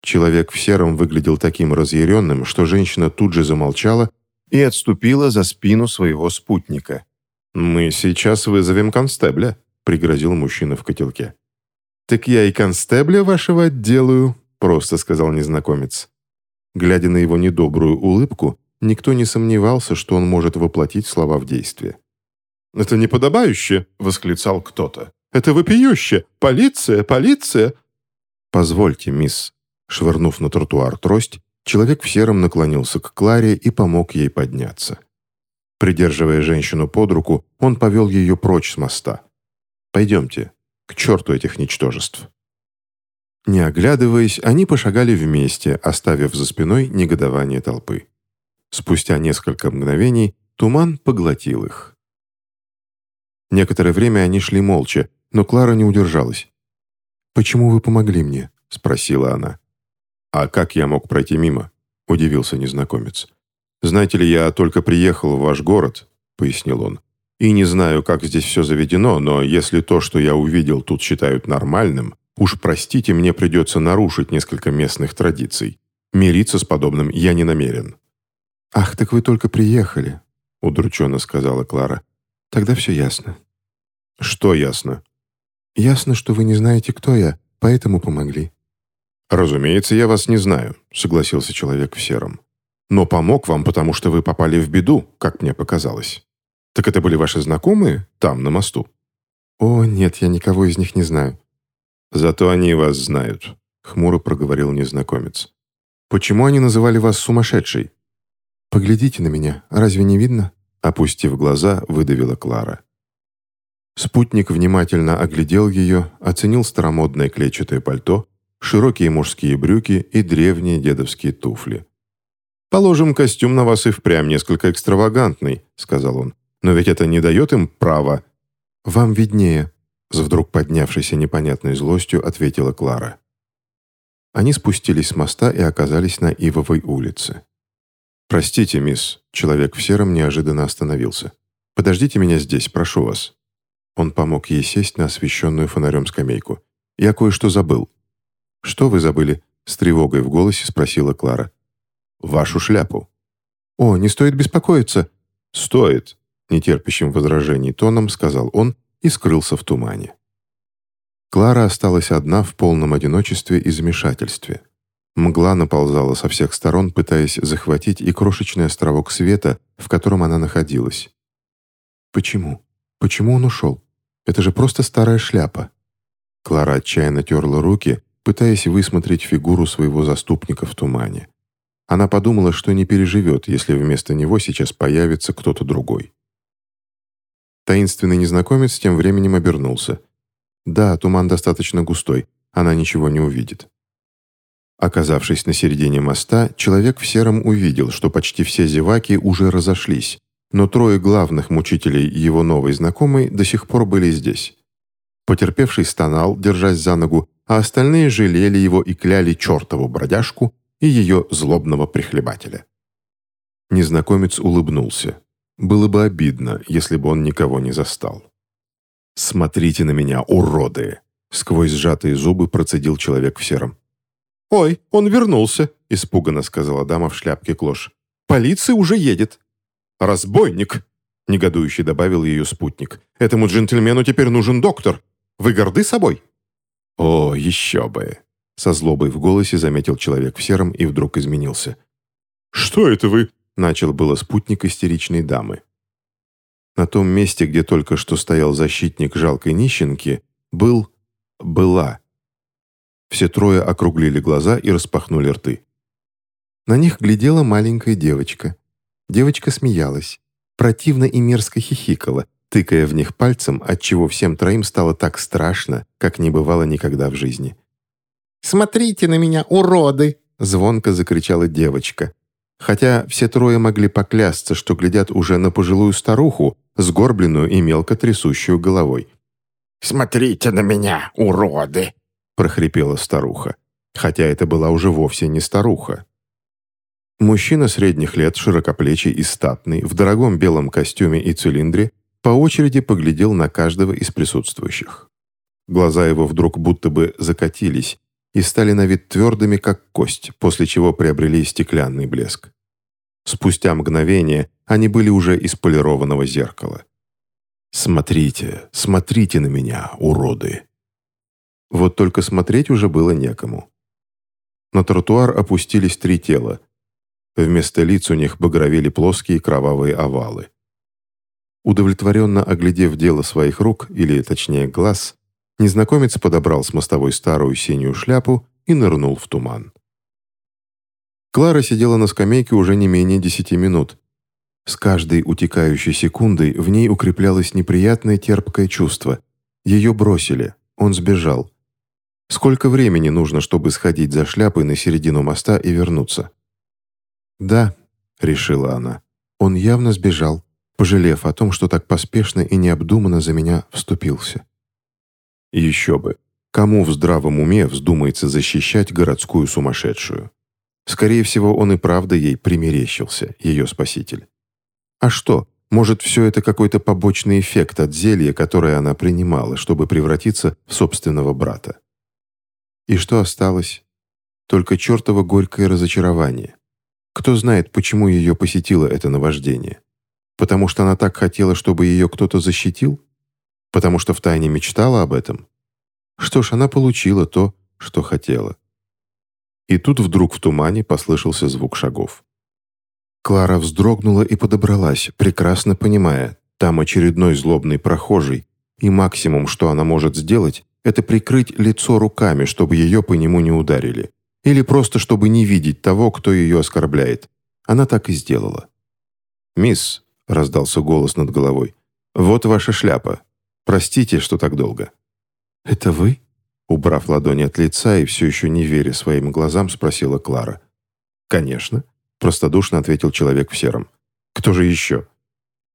Человек в сером выглядел таким разъяренным, что женщина тут же замолчала и отступила за спину своего спутника. «Мы сейчас вызовем констебля», — пригрозил мужчина в котелке. «Так я и констебля вашего отделаю», — просто сказал незнакомец. Глядя на его недобрую улыбку, никто не сомневался, что он может воплотить слова в действие. «Это неподобающе!» — восклицал кто-то. «Это вопиюще! Полиция! Полиция!» «Позвольте, мисс», — швырнув на тротуар трость, Человек в сером наклонился к Кларе и помог ей подняться. Придерживая женщину под руку, он повел ее прочь с моста. «Пойдемте, к черту этих ничтожеств». Не оглядываясь, они пошагали вместе, оставив за спиной негодование толпы. Спустя несколько мгновений туман поглотил их. Некоторое время они шли молча, но Клара не удержалась. «Почему вы помогли мне?» — спросила она. «А как я мог пройти мимо?» – удивился незнакомец. «Знаете ли, я только приехал в ваш город», – пояснил он. «И не знаю, как здесь все заведено, но если то, что я увидел, тут считают нормальным, уж простите, мне придется нарушить несколько местных традиций. Мириться с подобным я не намерен». «Ах, так вы только приехали», — удрученно сказала Клара. «Тогда все ясно». «Что ясно?» «Ясно, что вы не знаете, кто я, поэтому помогли». «Разумеется, я вас не знаю», — согласился человек в сером. «Но помог вам, потому что вы попали в беду, как мне показалось. Так это были ваши знакомые там, на мосту?» «О, нет, я никого из них не знаю». «Зато они вас знают», — хмуро проговорил незнакомец. «Почему они называли вас сумасшедшей?» «Поглядите на меня, разве не видно?» Опустив глаза, выдавила Клара. Спутник внимательно оглядел ее, оценил старомодное клетчатое пальто, широкие мужские брюки и древние дедовские туфли. «Положим, костюм на вас и впрямь несколько экстравагантный», — сказал он. «Но ведь это не дает им права». «Вам виднее», — с вдруг поднявшейся непонятной злостью ответила Клара. Они спустились с моста и оказались на Ивовой улице. «Простите, мисс», — человек в сером неожиданно остановился. «Подождите меня здесь, прошу вас». Он помог ей сесть на освещенную фонарем скамейку. «Я кое-что забыл». «Что вы забыли?» — с тревогой в голосе спросила Клара. «Вашу шляпу». «О, не стоит беспокоиться». «Стоит», — нетерпящим возражений тоном сказал он и скрылся в тумане. Клара осталась одна в полном одиночестве и замешательстве. Мгла наползала со всех сторон, пытаясь захватить и крошечный островок света, в котором она находилась. Почему? Почему он ушел? Это же просто старая шляпа. Клара отчаянно терла руки, пытаясь высмотреть фигуру своего заступника в тумане. Она подумала, что не переживет, если вместо него сейчас появится кто-то другой. Таинственный незнакомец тем временем обернулся. Да, туман достаточно густой, она ничего не увидит. Оказавшись на середине моста, человек в сером увидел, что почти все зеваки уже разошлись, но трое главных мучителей его новой знакомой до сих пор были здесь. Потерпевший стонал, держась за ногу, а остальные жалели его и кляли чертову бродяжку и ее злобного прихлебателя. Незнакомец улыбнулся. Было бы обидно, если бы он никого не застал. «Смотрите на меня, уроды!» Сквозь сжатые зубы процедил человек в сером. «Ой, он вернулся», — испуганно сказала дама в шляпке клош. «Полиция уже едет». «Разбойник!» — негодующе добавил ее спутник. «Этому джентльмену теперь нужен доктор. Вы горды собой?» «О, еще бы!» — со злобой в голосе заметил человек в сером и вдруг изменился. «Что это вы?» — начал было спутник истеричной дамы. На том месте, где только что стоял защитник жалкой нищенки, был... была. Все трое округлили глаза и распахнули рты. На них глядела маленькая девочка. Девочка смеялась, противно и мерзко хихикала, тыкая в них пальцем, отчего всем троим стало так страшно, как не бывало никогда в жизни. «Смотрите на меня, уроды!» — звонко закричала девочка. Хотя все трое могли поклясться, что глядят уже на пожилую старуху, сгорбленную и мелко трясущую головой. «Смотрите на меня, уроды!» — прохрипела старуха. Хотя это была уже вовсе не старуха. Мужчина средних лет, широкоплечий и статный, в дорогом белом костюме и цилиндре, по очереди поглядел на каждого из присутствующих. Глаза его вдруг будто бы закатились и стали на вид твердыми, как кость, после чего приобрели стеклянный блеск. Спустя мгновение они были уже из полированного зеркала. «Смотрите, смотрите на меня, уроды!» Вот только смотреть уже было некому. На тротуар опустились три тела, Вместо лиц у них багровели плоские кровавые овалы. Удовлетворенно оглядев дело своих рук, или точнее глаз, незнакомец подобрал с мостовой старую синюю шляпу и нырнул в туман. Клара сидела на скамейке уже не менее десяти минут. С каждой утекающей секундой в ней укреплялось неприятное терпкое чувство. Ее бросили, он сбежал. Сколько времени нужно, чтобы сходить за шляпой на середину моста и вернуться? «Да», — решила она, — «он явно сбежал, пожалев о том, что так поспешно и необдуманно за меня вступился». Еще бы. Кому в здравом уме вздумается защищать городскую сумасшедшую? Скорее всего, он и правда ей примерещился, ее спаситель. А что, может, все это какой-то побочный эффект от зелья, которое она принимала, чтобы превратиться в собственного брата? И что осталось? Только чертово горькое разочарование. Кто знает, почему ее посетило это наваждение? Потому что она так хотела, чтобы ее кто-то защитил? Потому что втайне мечтала об этом? Что ж, она получила то, что хотела. И тут вдруг в тумане послышался звук шагов. Клара вздрогнула и подобралась, прекрасно понимая, там очередной злобный прохожий, и максимум, что она может сделать, это прикрыть лицо руками, чтобы ее по нему не ударили. Или просто чтобы не видеть того, кто ее оскорбляет. Она так и сделала. «Мисс», — раздался голос над головой, — «вот ваша шляпа. Простите, что так долго». «Это вы?» Убрав ладони от лица и все еще не веря своим глазам, спросила Клара. «Конечно», — простодушно ответил человек в сером. «Кто же еще?»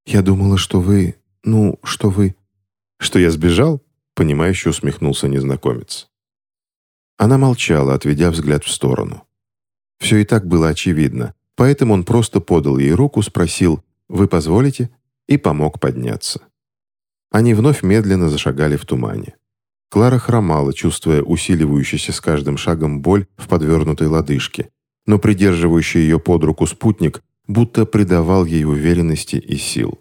«Я думала, что вы... Ну, что вы...» «Что я сбежал?» — понимающе усмехнулся незнакомец. Она молчала, отведя взгляд в сторону. Все и так было очевидно, поэтому он просто подал ей руку, спросил «Вы позволите?» и помог подняться. Они вновь медленно зашагали в тумане. Клара хромала, чувствуя усиливающуюся с каждым шагом боль в подвернутой лодыжке, но придерживающий ее под руку спутник будто придавал ей уверенности и сил.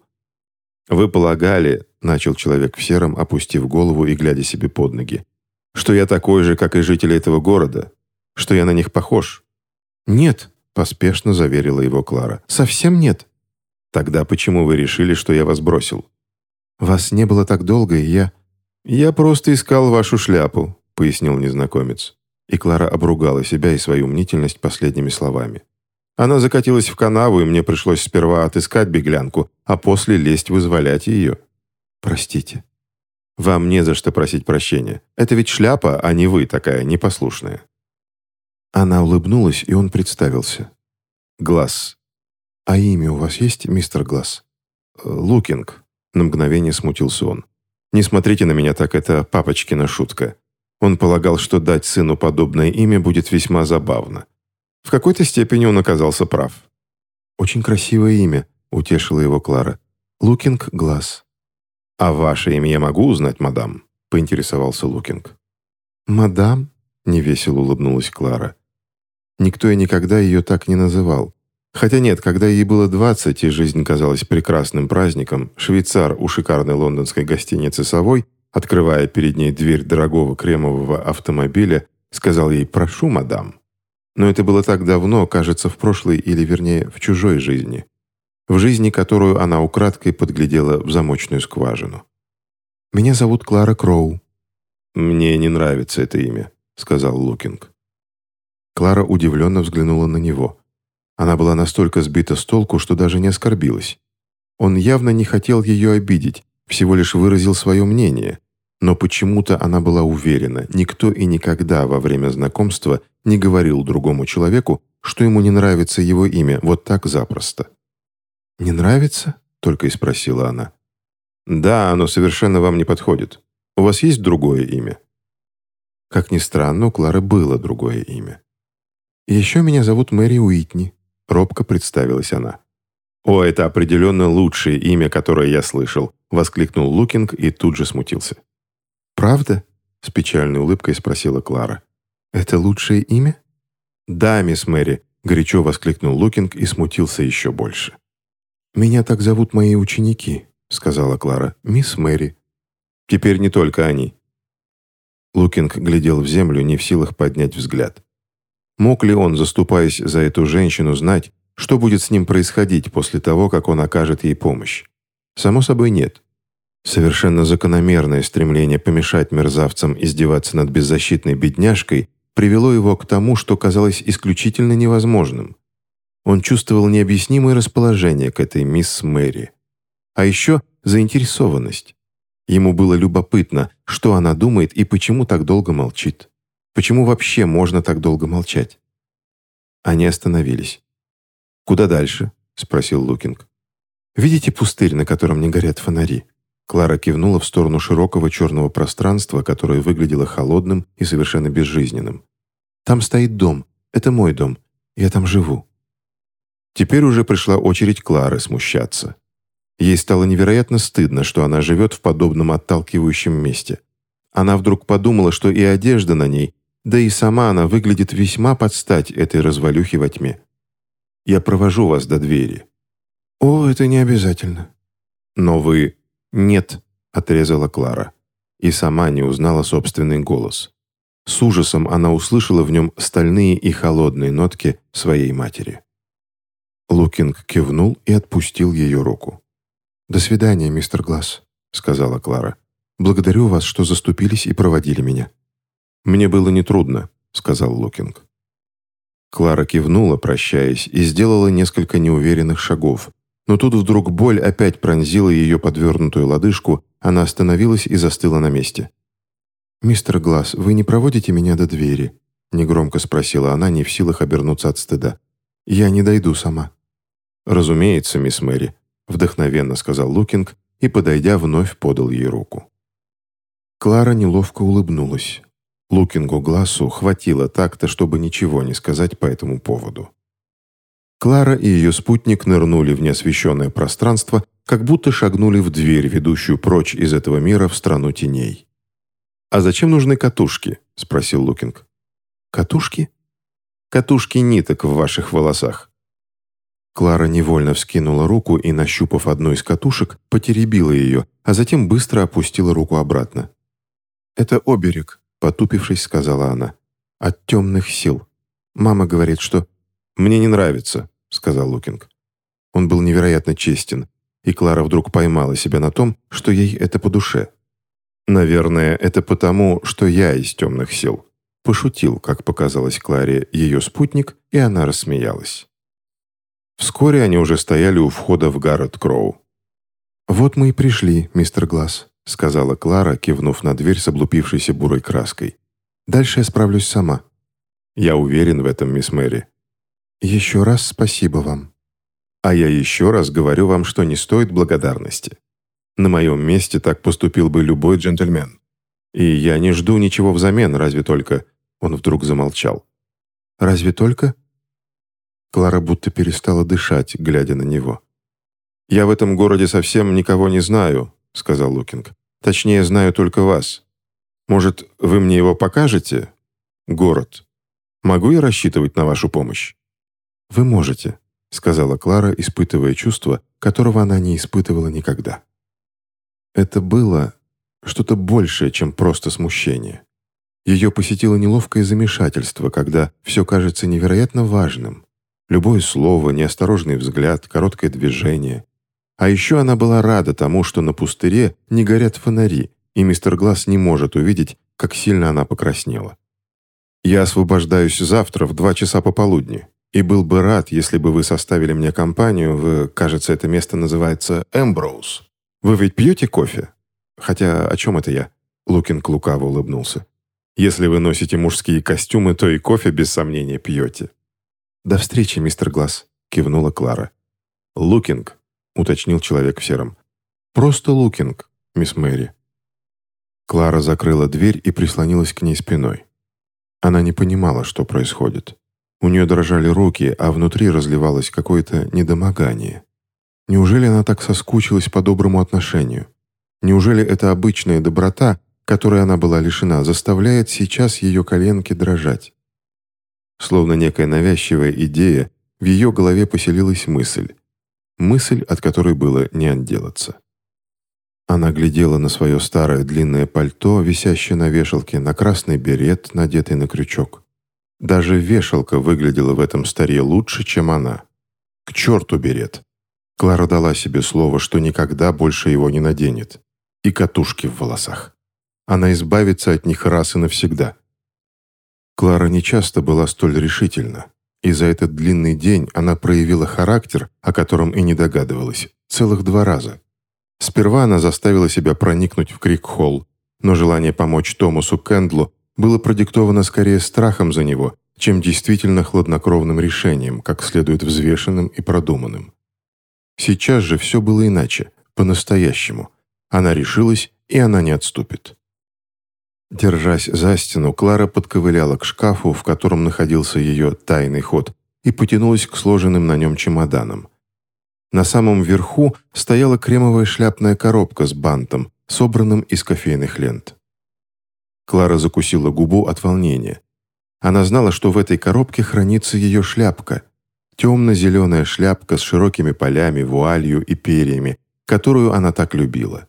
«Вы полагали», — начал человек в сером, опустив голову и глядя себе под ноги, что я такой же, как и жители этого города. что я на них похож». «Нет», — поспешно заверила его Клара. «Совсем нет». «Тогда почему вы решили, что я вас бросил?» «Вас не было так долго, и я...» «Я просто искал вашу шляпу», — пояснил незнакомец. И Клара обругала себя и свою мнительность последними словами. Она закатилась в канаву, и мне пришлось сперва отыскать беглянку, а после лезть вызволять ее. «Простите». «Вам не за что просить прощения. Это ведь шляпа, а не вы такая непослушная». Она улыбнулась, и он представился. «Глаз». «А имя у вас есть, мистер Глаз?» «Лукинг», — на мгновение смутился он. «Не смотрите на меня так, это папочкина шутка». Он полагал, что дать сыну подобное имя будет весьма забавно. В какой-то степени он оказался прав. «Очень красивое имя», — утешила его Клара. «Лукинг Глаз». «А ваше имя я могу узнать, мадам?» — поинтересовался Лукинг. «Мадам?» — невесело улыбнулась Клара. Никто и никогда ее так не называл. Хотя нет, когда ей было двадцать, и жизнь казалась прекрасным праздником, швейцар у шикарной лондонской гостиницы «Совой», открывая перед ней дверь дорогого кремового автомобиля, сказал ей «Прошу, мадам». Но это было так давно, кажется, в прошлой или, вернее, в чужой жизни. В жизни, которую она украдкой подглядела в замочную скважину. «Меня зовут Клара Кроу». «Мне не нравится это имя», — сказал Лукинг. Клара удивленно взглянула на него. Она была настолько сбита с толку, что даже не оскорбилась. Он явно не хотел ее обидеть, всего лишь выразил свое мнение. Но почему-то она была уверена, никто и никогда во время знакомства не говорил другому человеку, что ему не нравится его имя вот так запросто. «Не нравится?» — только и спросила она. «Да, оно совершенно вам не подходит. У вас есть другое имя?» Как ни странно, у Клары было другое имя. «Еще меня зовут Мэри Уитни», — робко представилась она. «О, это определенно лучшее имя, которое я слышал», — воскликнул Лукинг и тут же смутился. «Правда?» — с печальной улыбкой спросила Клара. «Это лучшее имя?» «Да, мисс Мэри», — горячо воскликнул Лукинг и смутился еще больше. «Меня так зовут мои ученики», — сказала Клара. «Мисс Мэри». «Теперь не только они». Лукинг глядел в землю, не в силах поднять взгляд. Мог ли он, заступаясь за эту женщину, знать, что будет с ним происходить после того, как он окажет ей помощь? Само собой, нет. Совершенно закономерное стремление помешать мерзавцам издеваться над беззащитной бедняжкой привело его к тому, что казалось исключительно невозможным. Он чувствовал необъяснимое расположение к этой мисс Мэри. А еще заинтересованность. Ему было любопытно, что она думает и почему так долго молчит. Почему вообще можно так долго молчать? Они остановились. «Куда дальше?» — спросил Лукинг. «Видите пустырь, на котором не горят фонари?» Клара кивнула в сторону широкого черного пространства, которое выглядело холодным и совершенно безжизненным. «Там стоит дом. Это мой дом. Я там живу». Теперь уже пришла очередь Клары смущаться. Ей стало невероятно стыдно, что она живет в подобном отталкивающем месте. Она вдруг подумала, что и одежда на ней, да и сама она выглядит весьма под стать этой развалюхе во тьме. «Я провожу вас до двери». «О, это не обязательно». «Но вы...» «Нет», — отрезала Клара. И сама не узнала собственный голос. С ужасом она услышала в нем стальные и холодные нотки своей матери. Лукинг кивнул и отпустил ее руку. «До свидания, мистер Глаз», — сказала Клара. «Благодарю вас, что заступились и проводили меня». «Мне было нетрудно», — сказал Лукинг. Клара кивнула, прощаясь, и сделала несколько неуверенных шагов, но тут вдруг боль опять пронзила ее подвернутую лодыжку, она остановилась и застыла на месте. «Мистер Глаз, вы не проводите меня до двери?» Негромко спросила она, не в силах обернуться от стыда. «Я не дойду сама». «Разумеется, мисс Мэри», — вдохновенно сказал Лукинг и, подойдя, вновь подал ей руку. Клара неловко улыбнулась. Лукингу Глазу хватило так-то, чтобы ничего не сказать по этому поводу. Клара и ее спутник нырнули в неосвещенное пространство, как будто шагнули в дверь, ведущую прочь из этого мира в страну теней. «А зачем нужны катушки?» — спросил Лукинг. «Катушки?» «Катушки ниток в ваших волосах». Клара невольно вскинула руку и, нащупав одну из катушек, потеребила ее, а затем быстро опустила руку обратно. «Это оберег», — потупившись, сказала она. От темных сил. Мама говорит, что... «Мне не нравится», — сказал Лукинг. Он был невероятно честен, и Клара вдруг поймала себя на том, что ей это по душе. «Наверное, это потому, что я из темных сил», — пошутил, как показалось Кларе, ее спутник, и она рассмеялась. Вскоре они уже стояли у входа в Гаррет Кроу. «Вот мы и пришли, мистер Глаз», — сказала Клара, кивнув на дверь с облупившейся бурой краской. «Дальше я справлюсь сама». «Я уверен в этом, мисс Мэри». «Еще раз спасибо вам». «А я еще раз говорю вам, что не стоит благодарности. На моем месте так поступил бы любой джентльмен. И я не жду ничего взамен, разве только...» Он вдруг замолчал. «Разве только?» Клара будто перестала дышать, глядя на него. «Я в этом городе совсем никого не знаю», — сказал Лукинг. «Точнее, знаю только вас. Может, вы мне его покажете? Город. Могу я рассчитывать на вашу помощь?» «Вы можете», — сказала Клара, испытывая чувство, которого она не испытывала никогда. Это было что-то большее, чем просто смущение. Ее посетило неловкое замешательство, когда все кажется невероятно важным, Любое слово, неосторожный взгляд, короткое движение. А еще она была рада тому, что на пустыре не горят фонари, и мистер Глаз не может увидеть, как сильно она покраснела. «Я освобождаюсь завтра в два часа пополудни, и был бы рад, если бы вы составили мне компанию в, кажется, это место называется Эмброуз. Вы ведь пьете кофе? Хотя о чем это я?» Лукин лукаво улыбнулся. «Если вы носите мужские костюмы, то и кофе без сомнения пьете. «До встречи, мистер Глаз», — кивнула Клара. «Лукинг», — уточнил человек в сером. «Просто Лукинг, мисс Мэри». Клара закрыла дверь и прислонилась к ней спиной. Она не понимала, что происходит. У нее дрожали руки, а внутри разливалось какое-то недомогание. Неужели она так соскучилась по доброму отношению? Неужели эта обычная доброта, которой она была лишена, заставляет сейчас ее коленки дрожать? Словно некая навязчивая идея, в ее голове поселилась мысль. Мысль, от которой было не отделаться. Она глядела на свое старое длинное пальто, висящее на вешалке, на красный берет, надетый на крючок. Даже вешалка выглядела в этом старе лучше, чем она. К черту берет. Клара дала себе слово, что никогда больше его не наденет. И катушки в волосах. Она избавится от них раз и навсегда. Клара нечасто была столь решительна, и за этот длинный день она проявила характер, о котором и не догадывалась, целых два раза. Сперва она заставила себя проникнуть в Крик-Холл, но желание помочь Томасу Кэндлу было продиктовано скорее страхом за него, чем действительно хладнокровным решением, как следует взвешенным и продуманным. Сейчас же все было иначе, по-настоящему. Она решилась, и она не отступит. Держась за стену, Клара подковыляла к шкафу, в котором находился ее тайный ход, и потянулась к сложенным на нем чемоданам. На самом верху стояла кремовая шляпная коробка с бантом, собранным из кофейных лент. Клара закусила губу от волнения. Она знала, что в этой коробке хранится ее шляпка. Темно-зеленая шляпка с широкими полями, вуалью и перьями, которую она так любила.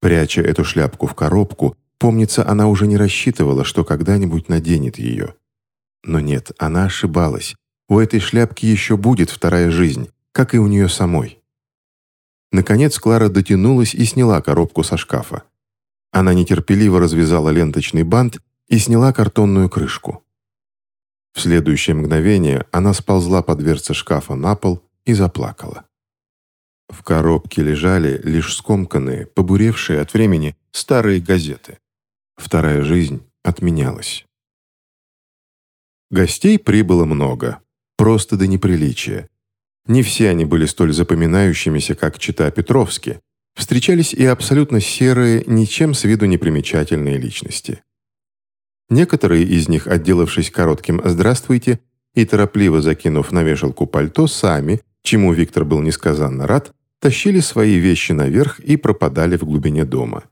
Пряча эту шляпку в коробку, Помнится, она уже не рассчитывала, что когда-нибудь наденет ее. Но нет, она ошибалась. У этой шляпки еще будет вторая жизнь, как и у нее самой. Наконец Клара дотянулась и сняла коробку со шкафа. Она нетерпеливо развязала ленточный бант и сняла картонную крышку. В следующее мгновение она сползла по дверце шкафа на пол и заплакала. В коробке лежали лишь скомканные, побуревшие от времени старые газеты. Вторая жизнь отменялась. Гостей прибыло много, просто до неприличия. Не все они были столь запоминающимися, как чита Петровски. Встречались и абсолютно серые, ничем с виду непримечательные личности. Некоторые из них, отделавшись коротким «здравствуйте» и торопливо закинув на вешалку пальто, сами, чему Виктор был несказанно рад, тащили свои вещи наверх и пропадали в глубине дома.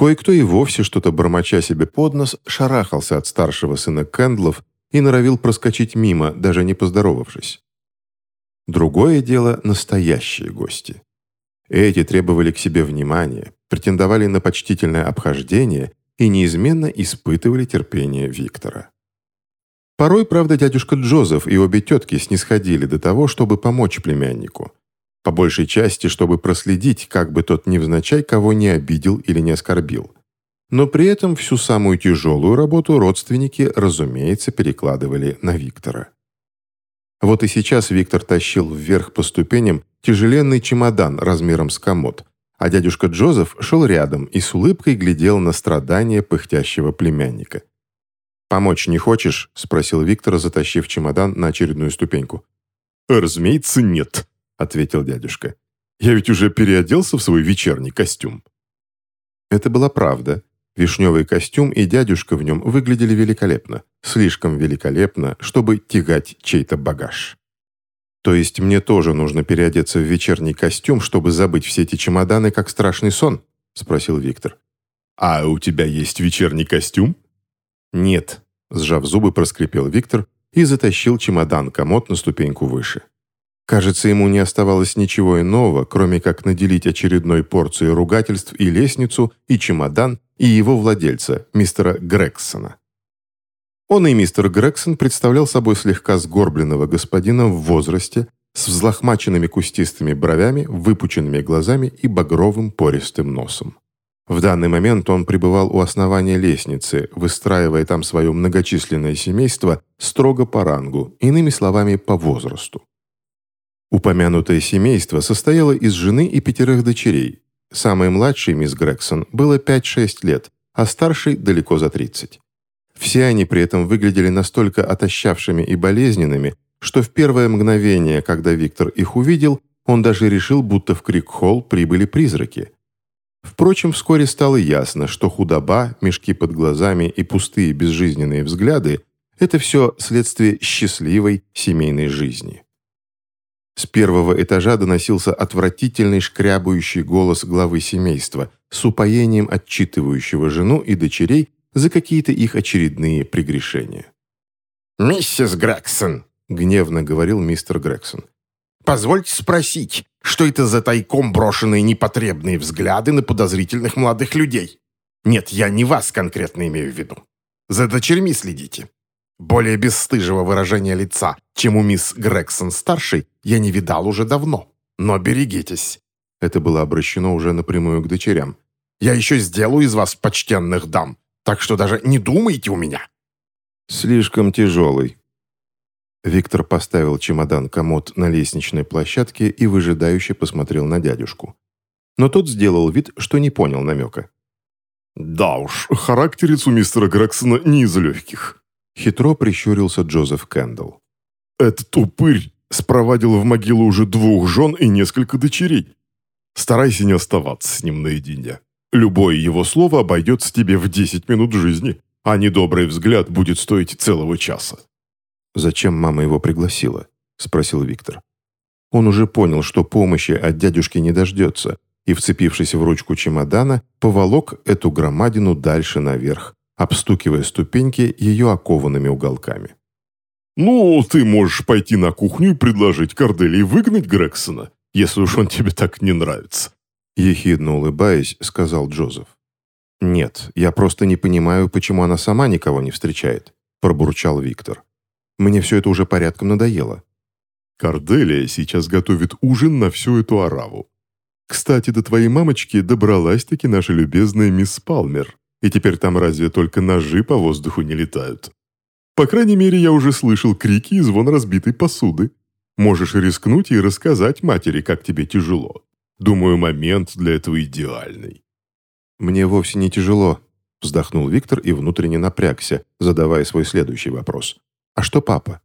Кое-кто и вовсе что-то бормоча себе под нос шарахался от старшего сына Кэндлов и норовил проскочить мимо, даже не поздоровавшись. Другое дело – настоящие гости. Эти требовали к себе внимания, претендовали на почтительное обхождение и неизменно испытывали терпение Виктора. Порой, правда, дядюшка Джозеф и обе тетки снисходили до того, чтобы помочь племяннику. По большей части, чтобы проследить, как бы тот невзначай кого не обидел или не оскорбил. Но при этом всю самую тяжелую работу родственники, разумеется, перекладывали на Виктора. Вот и сейчас Виктор тащил вверх по ступеням тяжеленный чемодан размером с комод, а дядюшка Джозеф шел рядом и с улыбкой глядел на страдания пыхтящего племянника. «Помочь не хочешь?» – спросил Виктор, затащив чемодан на очередную ступеньку. «Разумеется, нет», – ответил дядюшка. «Я ведь уже переоделся в свой вечерний костюм». Это была правда. Вишневый костюм и дядюшка в нем выглядели великолепно. Слишком великолепно, чтобы тягать чей-то багаж. То есть мне тоже нужно переодеться в вечерний костюм, чтобы забыть все эти чемоданы, как страшный сон?» – спросил Виктор. «А у тебя есть вечерний костюм?» «Нет», – сжав зубы, проскрипел Виктор и затащил чемодан-комод на ступеньку выше. Кажется, ему не оставалось ничего иного, кроме как наделить очередной порцией ругательств и лестницу, и чемодан, и его владельца, мистера Грексона. Он и мистер Грексон представлял собой слегка сгорбленного господина в возрасте, с взлохмаченными кустистыми бровями, выпученными глазами и багровым пористым носом. В данный момент он пребывал у основания лестницы, выстраивая там свое многочисленное семейство строго по рангу, иными словами, по возрасту. Упомянутое семейство состояло из жены и пятерых дочерей. Самой младшей, мисс Грексон, было 5-6 лет, а старшей далеко за 30. Все они при этом выглядели настолько отощавшими и болезненными, что в первое мгновение, когда Виктор их увидел, он даже решил, будто в Крик-Холл прибыли призраки – Впрочем, вскоре стало ясно, что худоба, мешки под глазами и пустые безжизненные взгляды – это все следствие счастливой семейной жизни. С первого этажа доносился отвратительный шкрябающий голос главы семейства с упоением отчитывающего жену и дочерей за какие-то их очередные прегрешения. «Миссис Грегсон», — гневно говорил мистер Грегсон, Позвольте спросить, что это за тайком брошенные непотребные взгляды на подозрительных молодых людей? Нет, я не вас конкретно имею в виду. За дочерьми следите. Более бесстыжего выражения лица, чем у мисс Грегсон-старшей, я не видал уже давно. Но берегитесь. Это было обращено уже напрямую к дочерям. Я еще сделаю из вас почтенных дам, так что даже не думайте у меня. Слишком тяжелый, Виктор поставил чемодан-комод на лестничной площадке и выжидающе посмотрел на дядюшку. Но тот сделал вид, что не понял намека. «Да уж, характерец у мистера Грексона не из легких», — хитро прищурился Джозеф Кэндалл. «Этот упырь спровадил в могилу уже двух жен и несколько дочерей. Старайся не оставаться с ним наедине. Любое его слово обойдется тебе в 10 минут жизни, а недобрый взгляд будет стоить целого часа. «Зачем мама его пригласила?» – спросил Виктор. Он уже понял, что помощи от дядюшки не дождется, и, вцепившись в ручку чемодана, поволок эту громадину дальше наверх, обстукивая ступеньки ее окованными уголками. «Ну, ты можешь пойти на кухню и предложить Корделии выгнать Грексона, если уж он тебе так не нравится», ехидно улыбаясь, сказал Джозеф. «Нет, я просто не понимаю, почему она сама никого не встречает», пробурчал Виктор. Мне все это уже порядком надоело. Корделия сейчас готовит ужин на всю эту ораву. Кстати, до твоей мамочки добралась-таки наша любезная мисс Палмер. И теперь там разве только ножи по воздуху не летают? По крайней мере, я уже слышал крики и звон разбитой посуды. Можешь рискнуть и рассказать матери, как тебе тяжело. Думаю, момент для этого идеальный. Мне вовсе не тяжело, вздохнул Виктор и внутренне напрягся, задавая свой следующий вопрос. «А что папа?»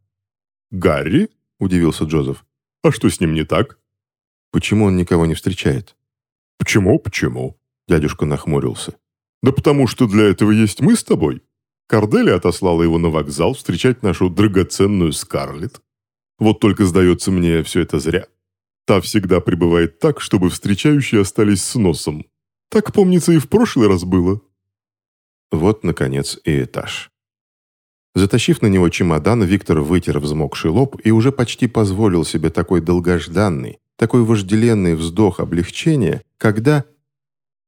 «Гарри?» – удивился Джозеф. «А что с ним не так?» «Почему он никого не встречает?» «Почему, почему?» – дядюшка нахмурился. «Да потому что для этого есть мы с тобой. Кордели отослала его на вокзал встречать нашу драгоценную Скарлетт. Вот только, сдается мне, все это зря. Та всегда пребывает так, чтобы встречающие остались с носом. Так, помнится, и в прошлый раз было». Вот, наконец, и этаж. Затащив на него чемодан, Виктор вытер взмокший лоб и уже почти позволил себе такой долгожданный, такой вожделенный вздох облегчения, когда...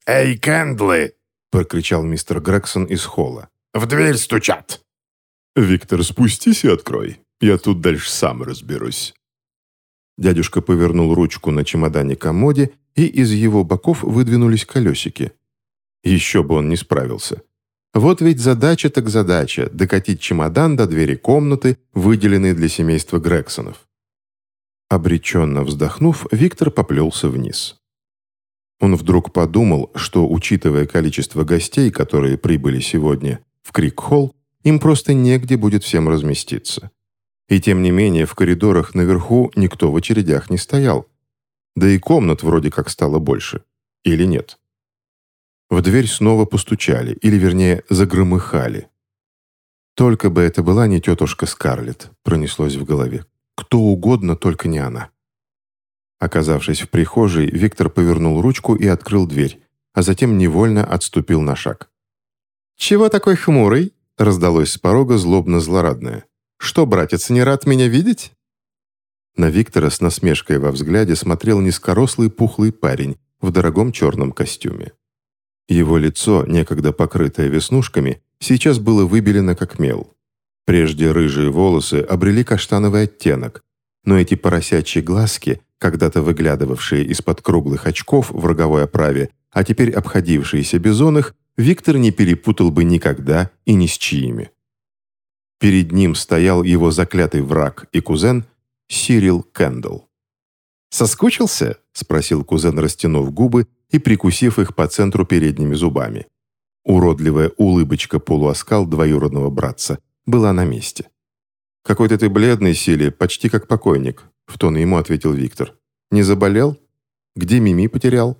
«Эй, Кэндлы!» — прокричал мистер Грегсон из холла. «В дверь стучат!» «Виктор, спустись и открой. Я тут дальше сам разберусь». Дядюшка повернул ручку на чемодане-комоде, и из его боков выдвинулись колесики. Еще бы он не справился. Вот ведь задача так задача – докатить чемодан до двери комнаты, выделенной для семейства Грексонов. Обреченно вздохнув, Виктор поплелся вниз. Он вдруг подумал, что, учитывая количество гостей, которые прибыли сегодня в Крик-холл, им просто негде будет всем разместиться. И тем не менее в коридорах наверху никто в очередях не стоял. Да и комнат вроде как стало больше. Или нет? В дверь снова постучали, или вернее загромыхали. Только бы это была не тетушка Скарлетт, пронеслось в голове. Кто угодно, только не она. Оказавшись в прихожей, Виктор повернул ручку и открыл дверь, а затем невольно отступил на шаг. «Чего такой хмурый?» — раздалось с порога злобно-злорадное. «Что, братец, не рад меня видеть?» На Виктора с насмешкой во взгляде смотрел низкорослый пухлый парень в дорогом черном костюме. Его лицо, некогда покрытое веснушками, сейчас было выбелено как мел. Прежде рыжие волосы обрели каштановый оттенок, но эти поросячьи глазки когда-то выглядывавшие из-под круглых очков в роговой оправе, а теперь обходившиеся их, Виктор не перепутал бы никогда и ни с чьими. Перед ним стоял его заклятый враг и кузен Сирил Кэндл. «Соскучился?» — спросил кузен, растянув губы и прикусив их по центру передними зубами. Уродливая улыбочка-полуоскал двоюродного братца была на месте. «Какой-то ты бледный, Сили, почти как покойник», в тон ему ответил Виктор. «Не заболел? Где Мими потерял?»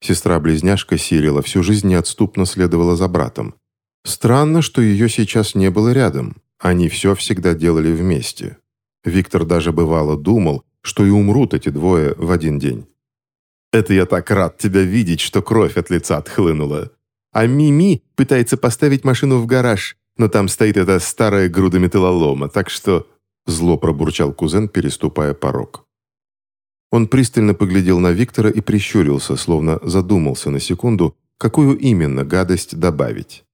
Сестра-близняшка Сирила всю жизнь неотступно следовала за братом. Странно, что ее сейчас не было рядом. Они все всегда делали вместе. Виктор даже бывало думал, что и умрут эти двое в один день. «Это я так рад тебя видеть, что кровь от лица отхлынула. А Мими пытается поставить машину в гараж, но там стоит эта старая груда металлолома, так что Зло пробурчал кузен, переступая порог. Он пристально поглядел на Виктора и прищурился, словно задумался на секунду, какую именно гадость добавить.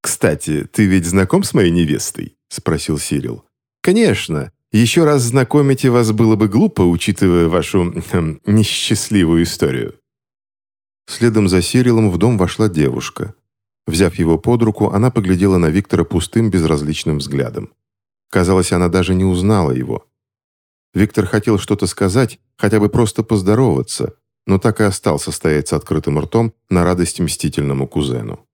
«Кстати, ты ведь знаком с моей невестой?» – спросил Сирил. «Конечно. Еще раз знакомить вас было бы глупо, учитывая вашу эм, несчастливую историю». Следом за Сирилом в дом вошла девушка. Взяв его под руку, она поглядела на Виктора пустым, безразличным взглядом. Казалось, она даже не узнала его. Виктор хотел что-то сказать, хотя бы просто поздороваться, но так и остался стоять с открытым ртом на радость мстительному кузену.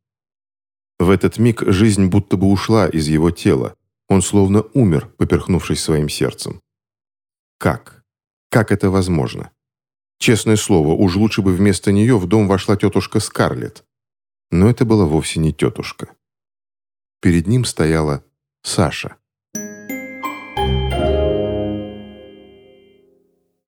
В этот миг жизнь будто бы ушла из его тела. Он словно умер, поперхнувшись своим сердцем. Как? Как это возможно? Честное слово, уж лучше бы вместо нее в дом вошла тетушка Скарлетт. Но это была вовсе не тетушка. Перед ним стояла Саша.